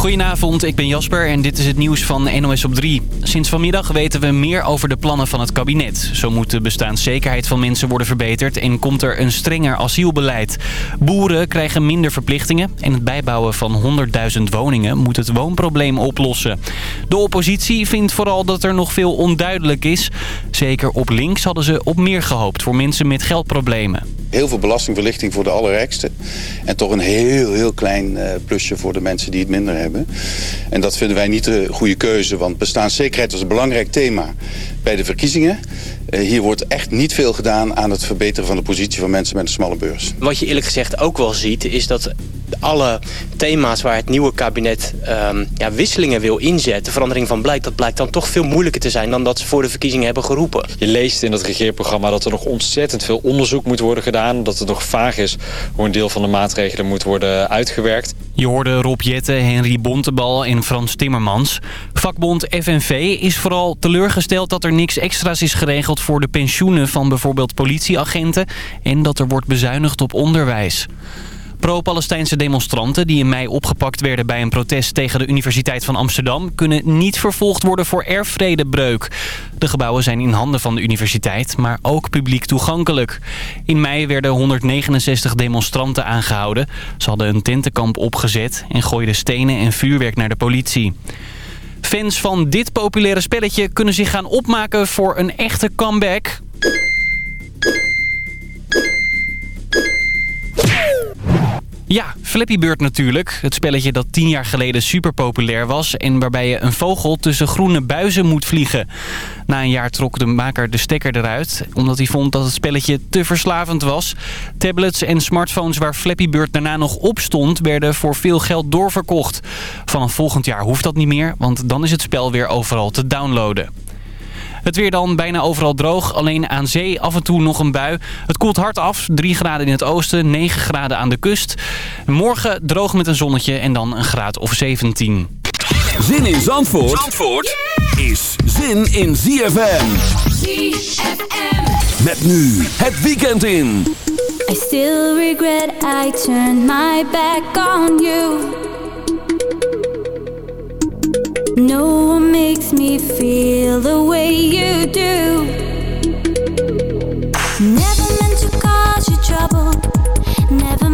Goedenavond, ik ben Jasper en dit is het nieuws van NOS op 3. Sinds vanmiddag weten we meer over de plannen van het kabinet. Zo moet de bestaanszekerheid van mensen worden verbeterd en komt er een strenger asielbeleid. Boeren krijgen minder verplichtingen en het bijbouwen van 100.000 woningen moet het woonprobleem oplossen. De oppositie vindt vooral dat er nog veel onduidelijk is. Zeker op links hadden ze op meer gehoopt voor mensen met geldproblemen. Heel veel belastingverlichting voor de allerrijksten. En toch een heel, heel klein eh, plusje voor de mensen die het minder hebben. En dat vinden wij niet de goede keuze. Want bestaanszekerheid was een belangrijk thema bij de verkiezingen. Eh, hier wordt echt niet veel gedaan aan het verbeteren van de positie van mensen met een smalle beurs. Wat je eerlijk gezegd ook wel ziet is dat alle thema's waar het nieuwe kabinet um, ja, wisselingen wil inzetten, verandering van beleid, dat blijkt dan toch veel moeilijker te zijn dan dat ze voor de verkiezingen hebben geroepen. Je leest in het regeerprogramma dat er nog ontzettend veel onderzoek moet worden gedaan, dat het nog vaag is hoe een deel van de maatregelen moet worden uitgewerkt. Je hoorde Rob Jette, Henry Bontebal en Frans Timmermans. Vakbond FNV is vooral teleurgesteld dat er niks extra's is geregeld voor de pensioenen van bijvoorbeeld politieagenten en dat er wordt bezuinigd op onderwijs. Pro-Palestijnse demonstranten die in mei opgepakt werden bij een protest tegen de Universiteit van Amsterdam... kunnen niet vervolgd worden voor erfvredebreuk. De gebouwen zijn in handen van de universiteit, maar ook publiek toegankelijk. In mei werden 169 demonstranten aangehouden. Ze hadden een tentenkamp opgezet en gooiden stenen en vuurwerk naar de politie. Fans van dit populaire spelletje kunnen zich gaan opmaken voor een echte comeback. Ja, Flappy Bird natuurlijk. Het spelletje dat tien jaar geleden super populair was... en waarbij je een vogel tussen groene buizen moet vliegen. Na een jaar trok de maker de stekker eruit... omdat hij vond dat het spelletje te verslavend was. Tablets en smartphones waar Flappy Bird daarna nog op stond... werden voor veel geld doorverkocht. Vanaf volgend jaar hoeft dat niet meer... want dan is het spel weer overal te downloaden. Het weer dan bijna overal droog. Alleen aan zee af en toe nog een bui. Het koelt hard af. 3 graden in het oosten, 9 graden aan de kust. Morgen droog met een zonnetje en dan een graad of 17. Zin in Zandvoort, Zandvoort is zin in ZFM. ZFM. Met nu het weekend in. I still regret I turned my back on you. No one makes me feel the way you do. Never meant to cause you trouble. Never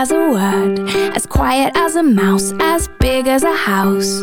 as a word, as quiet as a mouse, as big as a house.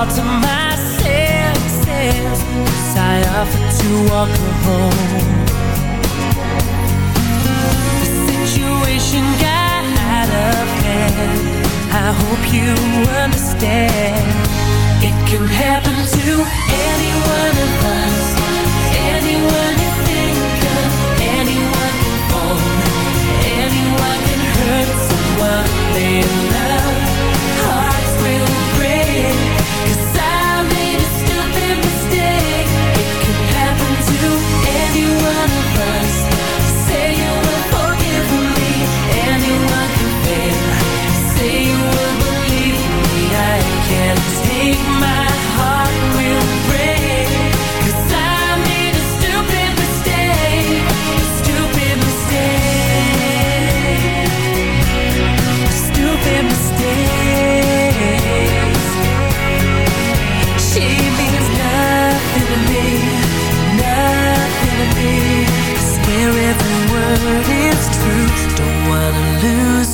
all to my senses Cause I offered to walk her home. The situation got out of hand. I hope you understand. It can happen to any one of us. Anyone you think of. Anyone you own. Anyone can hurt someone they love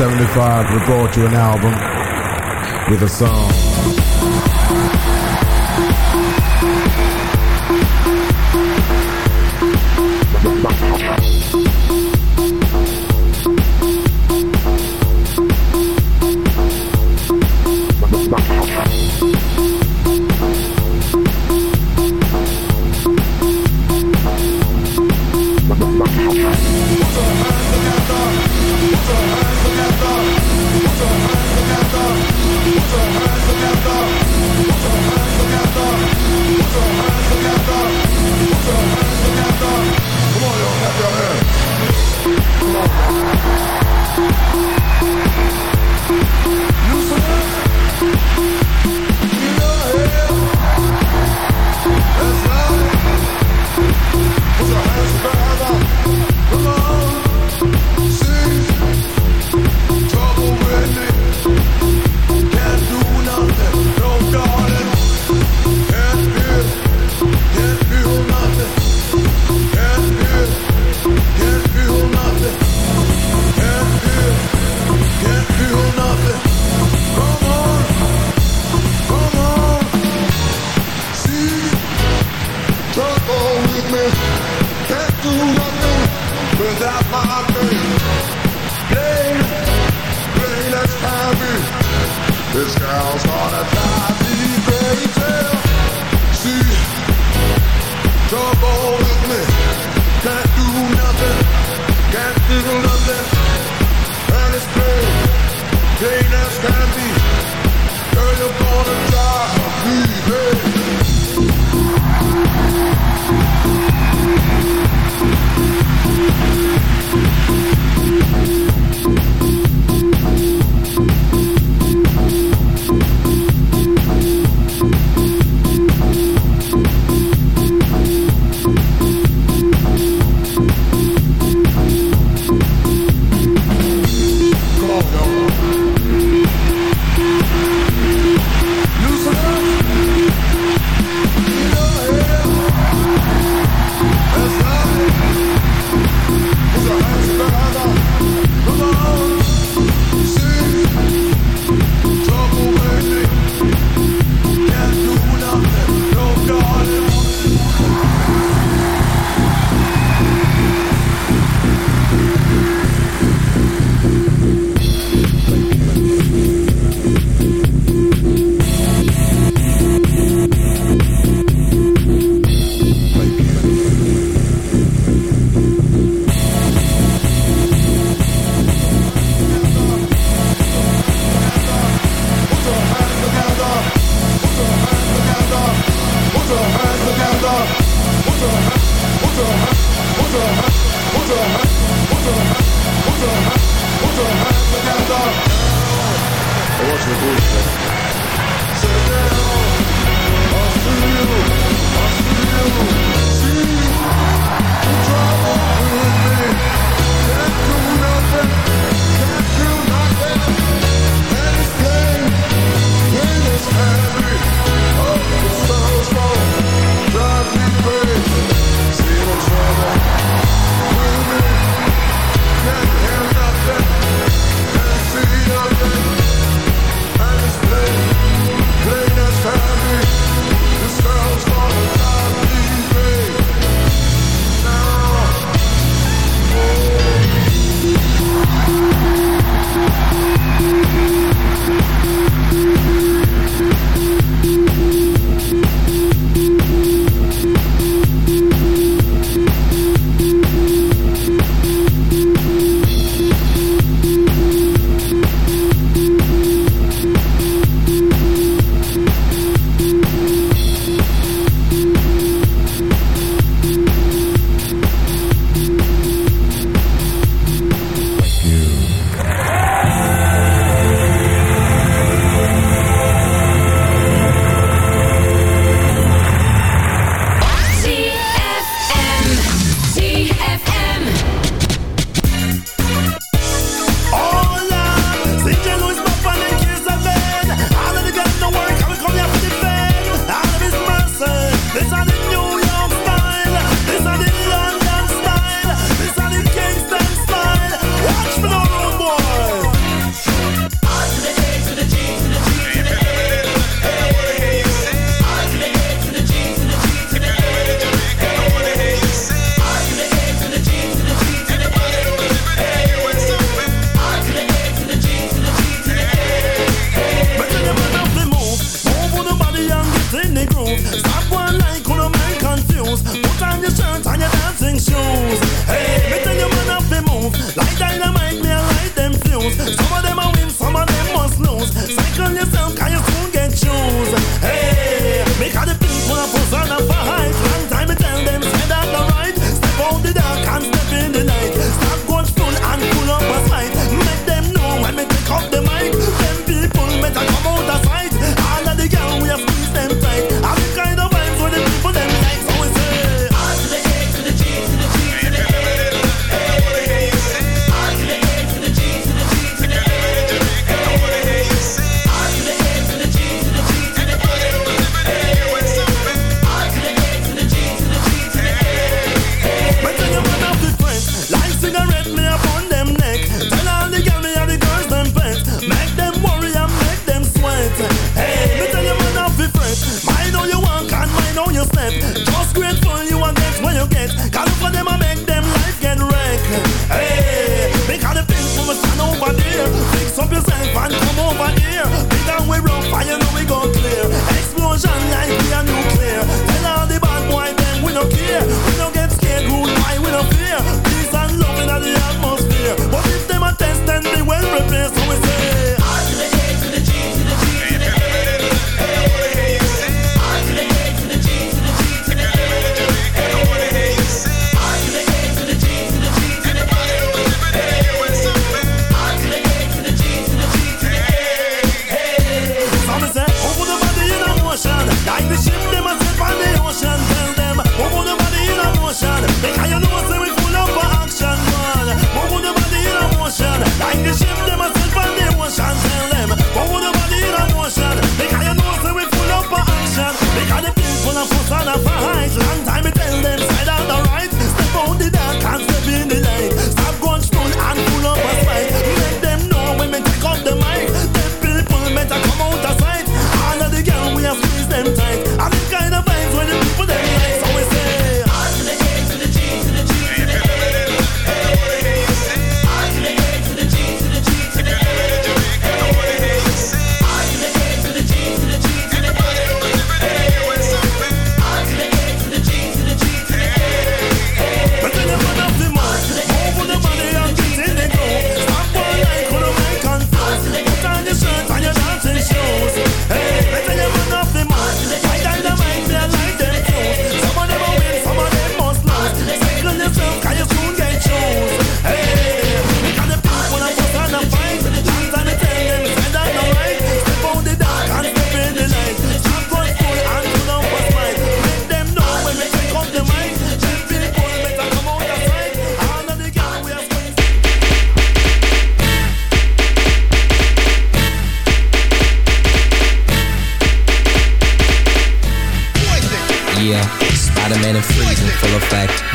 75 we brought you an album with a song.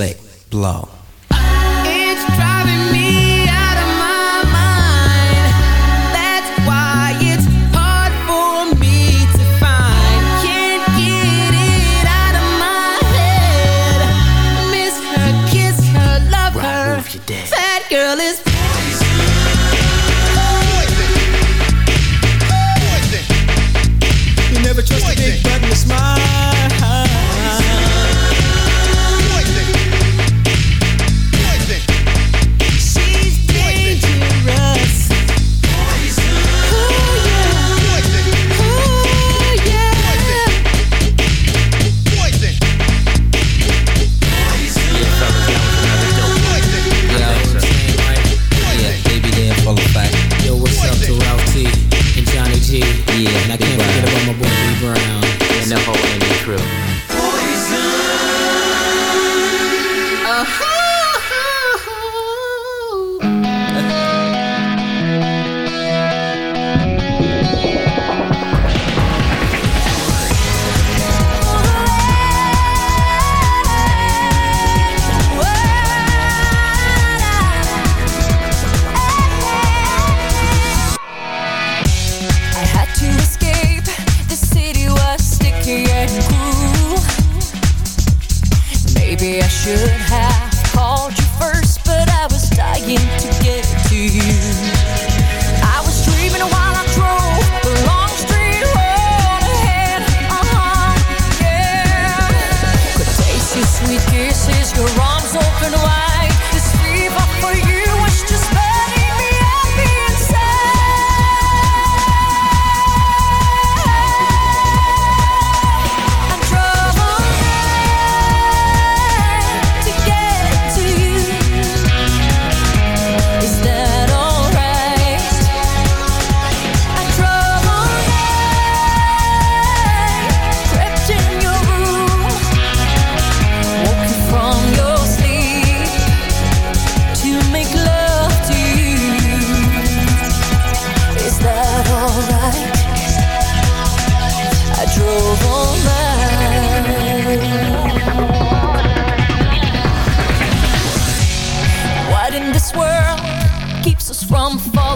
Flick Blow.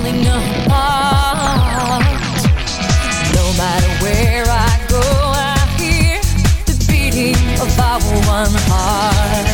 No matter where I go, I hear the beating of our one heart.